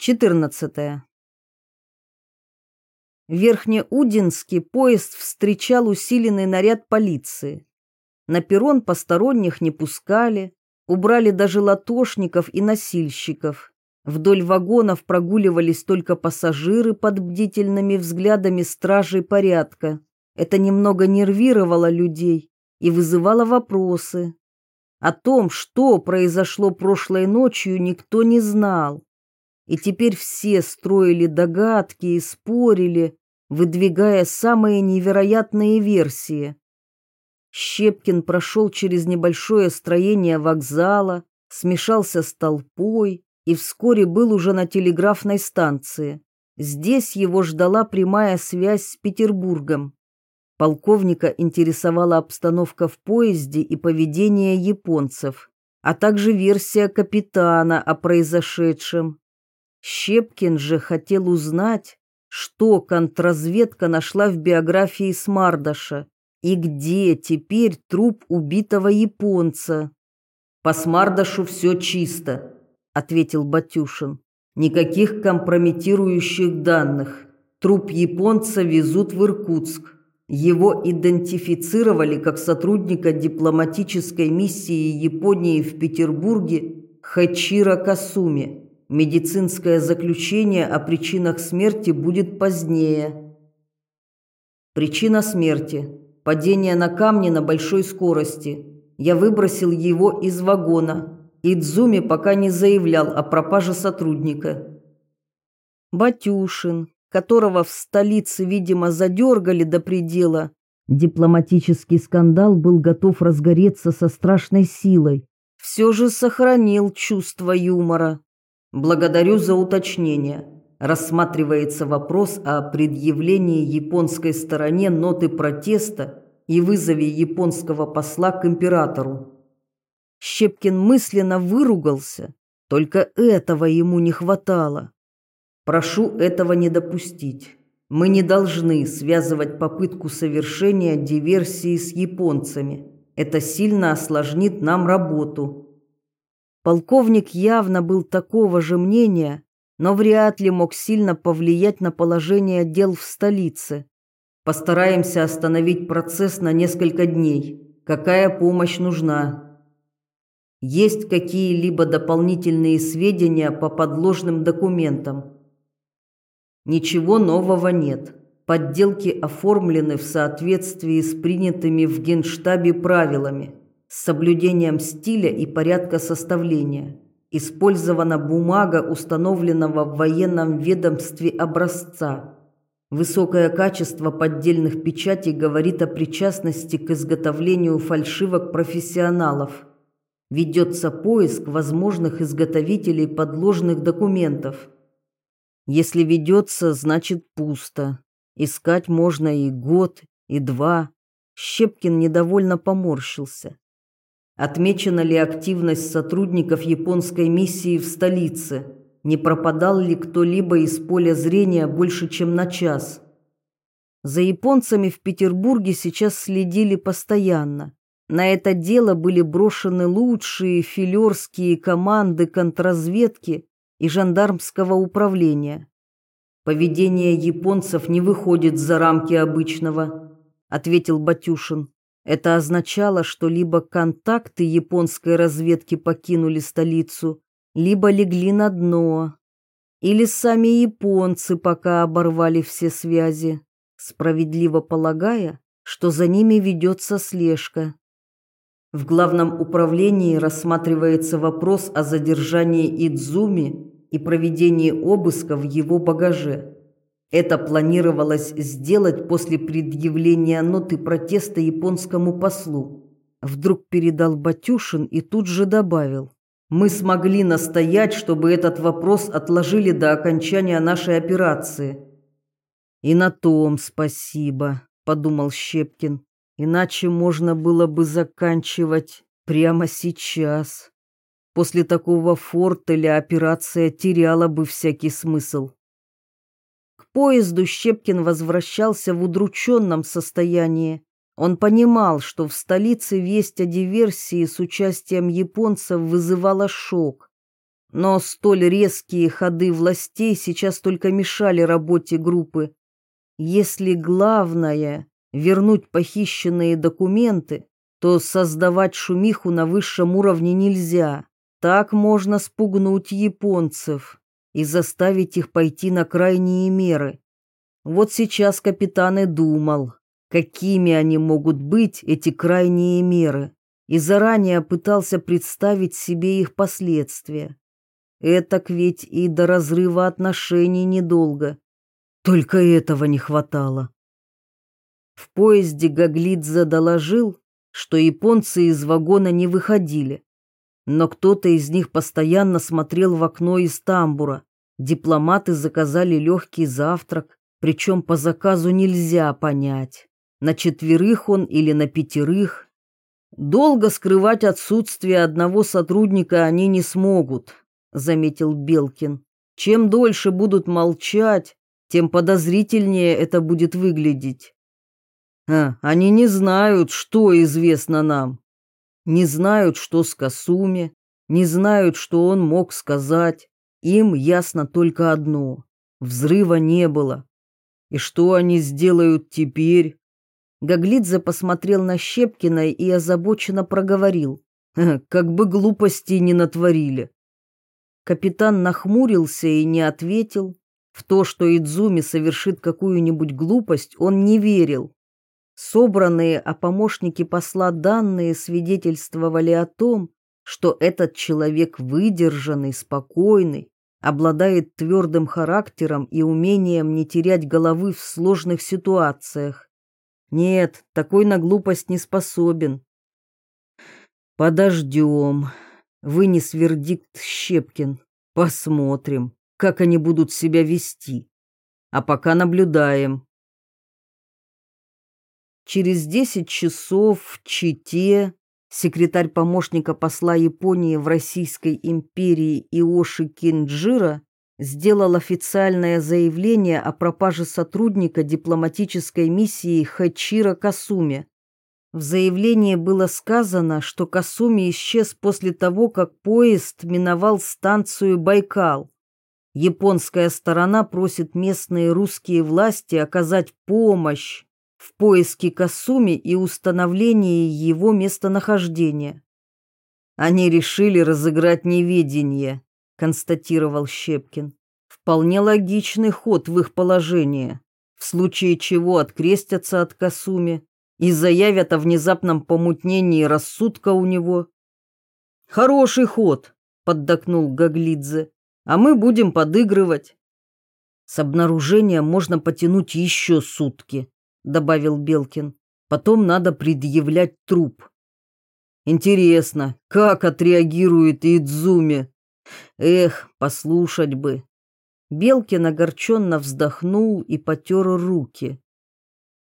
14. В Верхнеудинске поезд встречал усиленный наряд полиции. На перрон посторонних не пускали, убрали даже латошников и носильщиков. Вдоль вагонов прогуливались только пассажиры под бдительными взглядами стражей порядка. Это немного нервировало людей и вызывало вопросы. О том, что произошло прошлой ночью, никто не знал и теперь все строили догадки и спорили, выдвигая самые невероятные версии. Щепкин прошел через небольшое строение вокзала, смешался с толпой и вскоре был уже на телеграфной станции. Здесь его ждала прямая связь с Петербургом. Полковника интересовала обстановка в поезде и поведение японцев, а также версия капитана о произошедшем. Щепкин же хотел узнать, что контрразведка нашла в биографии Смардаша и где теперь труп убитого японца. «По Смардашу все чисто», — ответил Батюшин. «Никаких компрометирующих данных. Труп японца везут в Иркутск. Его идентифицировали как сотрудника дипломатической миссии Японии в Петербурге Хачира Касуми. Медицинское заключение о причинах смерти будет позднее. Причина смерти – падение на камни на большой скорости. Я выбросил его из вагона. Идзуми пока не заявлял о пропаже сотрудника. Батюшин, которого в столице, видимо, задергали до предела, дипломатический скандал был готов разгореться со страшной силой, все же сохранил чувство юмора. Благодарю за уточнение. Рассматривается вопрос о предъявлении японской стороне ноты протеста и вызове японского посла к императору. Щепкин мысленно выругался, только этого ему не хватало. Прошу этого не допустить. Мы не должны связывать попытку совершения диверсии с японцами. Это сильно осложнит нам работу. Полковник явно был такого же мнения, но вряд ли мог сильно повлиять на положение дел в столице. Постараемся остановить процесс на несколько дней. Какая помощь нужна? Есть какие-либо дополнительные сведения по подложным документам? Ничего нового нет. Подделки оформлены в соответствии с принятыми в Генштабе правилами с соблюдением стиля и порядка составления. Использована бумага, установленного в военном ведомстве образца. Высокое качество поддельных печатей говорит о причастности к изготовлению фальшивок профессионалов. Ведется поиск возможных изготовителей подложных документов. Если ведется, значит пусто. Искать можно и год, и два. Щепкин недовольно поморщился. Отмечена ли активность сотрудников японской миссии в столице? Не пропадал ли кто-либо из поля зрения больше, чем на час? За японцами в Петербурге сейчас следили постоянно. На это дело были брошены лучшие филерские команды контрразведки и жандармского управления. «Поведение японцев не выходит за рамки обычного», — ответил Батюшин. Это означало, что либо контакты японской разведки покинули столицу, либо легли на дно, или сами японцы пока оборвали все связи, справедливо полагая, что за ними ведется слежка. В главном управлении рассматривается вопрос о задержании Идзуми и проведении обыска в его багаже. Это планировалось сделать после предъявления ноты протеста японскому послу. Вдруг передал Батюшин и тут же добавил. Мы смогли настоять, чтобы этот вопрос отложили до окончания нашей операции. И на том спасибо, подумал Щепкин. Иначе можно было бы заканчивать прямо сейчас. После такого фортеля операция теряла бы всякий смысл поезду Щепкин возвращался в удрученном состоянии. Он понимал, что в столице весть о диверсии с участием японцев вызывала шок. но столь резкие ходы властей сейчас только мешали работе группы. Если главное — вернуть похищенные документы, то создавать шумиху на высшем уровне нельзя. Так можно спугнуть японцев и заставить их пойти на крайние меры. Вот сейчас капитан и думал, какими они могут быть, эти крайние меры, и заранее пытался представить себе их последствия. Этак ведь и до разрыва отношений недолго. Только этого не хватало. В поезде Гаглидзе доложил, что японцы из вагона не выходили. Но кто-то из них постоянно смотрел в окно из тамбура. Дипломаты заказали легкий завтрак, причем по заказу нельзя понять, на четверых он или на пятерых. Долго скрывать отсутствие одного сотрудника они не смогут, заметил Белкин. Чем дольше будут молчать, тем подозрительнее это будет выглядеть. А, они не знают, что известно нам. Не знают, что с Касуми, не знают, что он мог сказать. Им ясно только одно — взрыва не было. И что они сделают теперь? Гаглидзе посмотрел на Щепкина и озабоченно проговорил. Как бы глупостей не натворили. Капитан нахмурился и не ответил. В то, что Идзуми совершит какую-нибудь глупость, он не верил. Собранные о помощнике посла данные свидетельствовали о том, что этот человек выдержанный, спокойный, обладает твердым характером и умением не терять головы в сложных ситуациях. Нет, такой на глупость не способен. Подождем. Вынес вердикт Щепкин. Посмотрим, как они будут себя вести. А пока наблюдаем. Через 10 часов в Чите секретарь помощника посла Японии в Российской империи Иоши Кинджира сделал официальное заявление о пропаже сотрудника дипломатической миссии Хачира Касуми. В заявлении было сказано, что Касуми исчез после того, как поезд миновал станцию Байкал. Японская сторона просит местные русские власти оказать помощь в поиске Касуми и установлении его местонахождения. Они решили разыграть неведение, констатировал Щепкин. Вполне логичный ход в их положении, в случае чего открестятся от Касуми и заявят о внезапном помутнении рассудка у него. Хороший ход, поддакнул Гаглидзе. А мы будем подыгрывать. С обнаружением можно потянуть еще сутки, добавил Белкин. Потом надо предъявлять труп. Интересно, как отреагирует Идзуми? Эх, послушать бы. Белкин огорченно вздохнул и потер руки.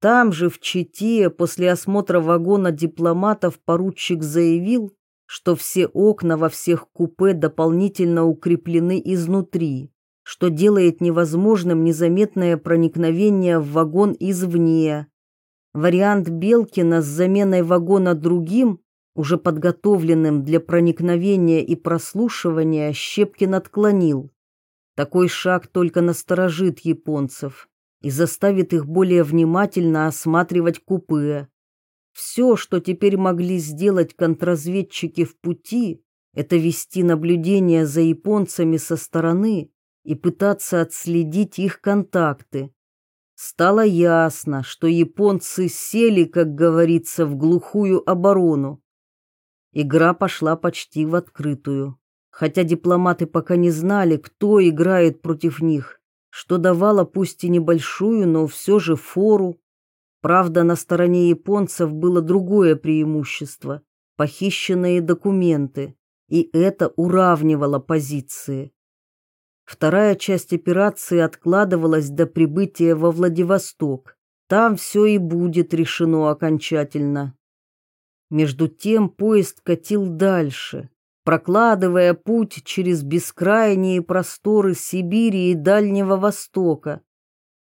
Там же, в Чите, после осмотра вагона дипломатов, поручик заявил, что все окна во всех купе дополнительно укреплены изнутри что делает невозможным незаметное проникновение в вагон извне. Вариант Белкина с заменой вагона другим, уже подготовленным для проникновения и прослушивания, Щепкин отклонил. Такой шаг только насторожит японцев и заставит их более внимательно осматривать купе. Все, что теперь могли сделать контрразведчики в пути, это вести наблюдение за японцами со стороны и пытаться отследить их контакты. Стало ясно, что японцы сели, как говорится, в глухую оборону. Игра пошла почти в открытую, хотя дипломаты пока не знали, кто играет против них, что давало пусть и небольшую, но все же фору. Правда, на стороне японцев было другое преимущество – похищенные документы, и это уравнивало позиции. Вторая часть операции откладывалась до прибытия во Владивосток. Там все и будет решено окончательно. Между тем поезд катил дальше, прокладывая путь через бескрайние просторы Сибири и Дальнего Востока.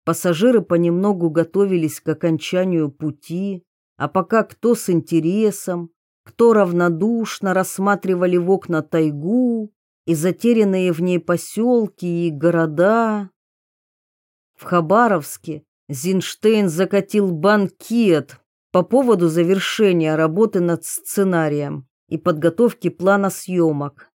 Пассажиры понемногу готовились к окончанию пути, а пока кто с интересом, кто равнодушно рассматривали в окна тайгу, и затерянные в ней поселки и города. В Хабаровске Зинштейн закатил банкет по поводу завершения работы над сценарием и подготовки плана съемок.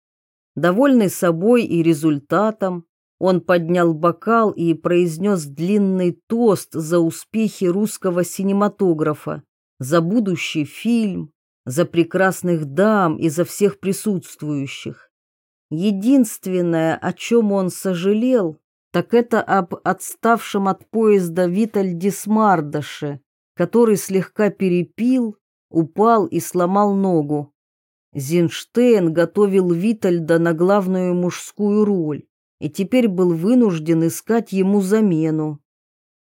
Довольный собой и результатом, он поднял бокал и произнес длинный тост за успехи русского синематографа, за будущий фильм, за прекрасных дам и за всех присутствующих. Единственное, о чем он сожалел, так это об отставшем от поезда Витальде Смардаше, который слегка перепил, упал и сломал ногу. Зинштейн готовил Витальда на главную мужскую роль и теперь был вынужден искать ему замену.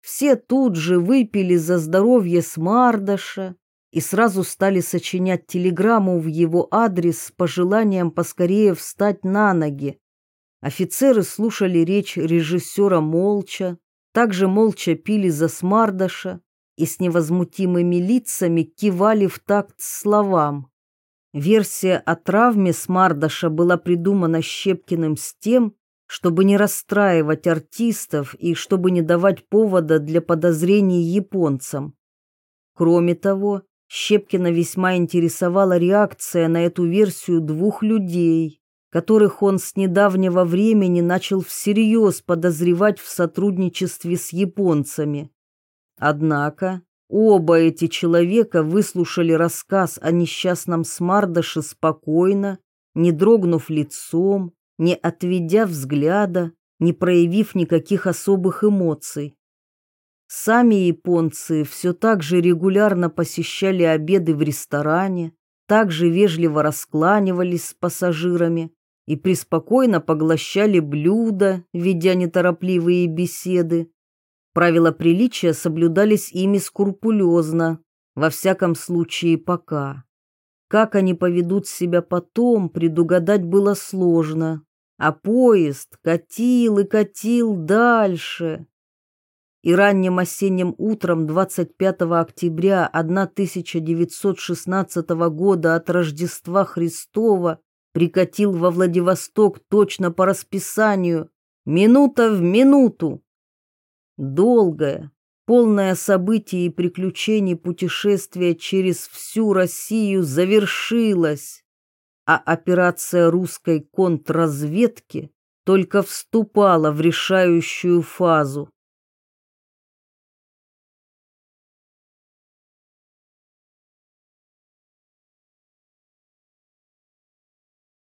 Все тут же выпили за здоровье Смардаша и сразу стали сочинять телеграмму в его адрес с пожеланием поскорее встать на ноги. Офицеры слушали речь режиссера молча, также молча пили за Смардаша и с невозмутимыми лицами кивали в такт словам. Версия о травме Смардаша была придумана Щепкиным с тем, чтобы не расстраивать артистов и чтобы не давать повода для подозрений японцам. Кроме того, Щепкина весьма интересовала реакция на эту версию двух людей, которых он с недавнего времени начал всерьез подозревать в сотрудничестве с японцами. Однако Оба эти человека выслушали рассказ о несчастном Смардаше спокойно, не дрогнув лицом, не отведя взгляда, не проявив никаких особых эмоций. Сами японцы все так же регулярно посещали обеды в ресторане, также вежливо раскланивались с пассажирами и преспокойно поглощали блюда, ведя неторопливые беседы, Правила приличия соблюдались ими скрупулезно, во всяком случае пока. Как они поведут себя потом, предугадать было сложно, а поезд катил и катил дальше. И ранним осенним утром 25 октября 1916 года от Рождества Христова прикатил во Владивосток точно по расписанию, минута в минуту, Долгое, полное событий и приключений путешествие через всю Россию завершилось, а операция русской контрразведки только вступала в решающую фазу.